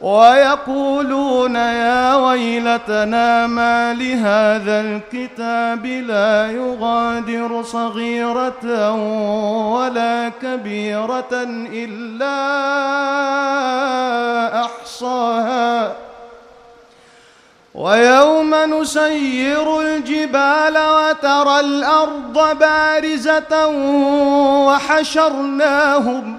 ويقولون يا ويلتنا ما لهذا الكتاب لا يغادر صغيرة ولا كبيرة إلا أحصاها. ويوم نسير الجبال وترى الأرض بارزة وحشرناهم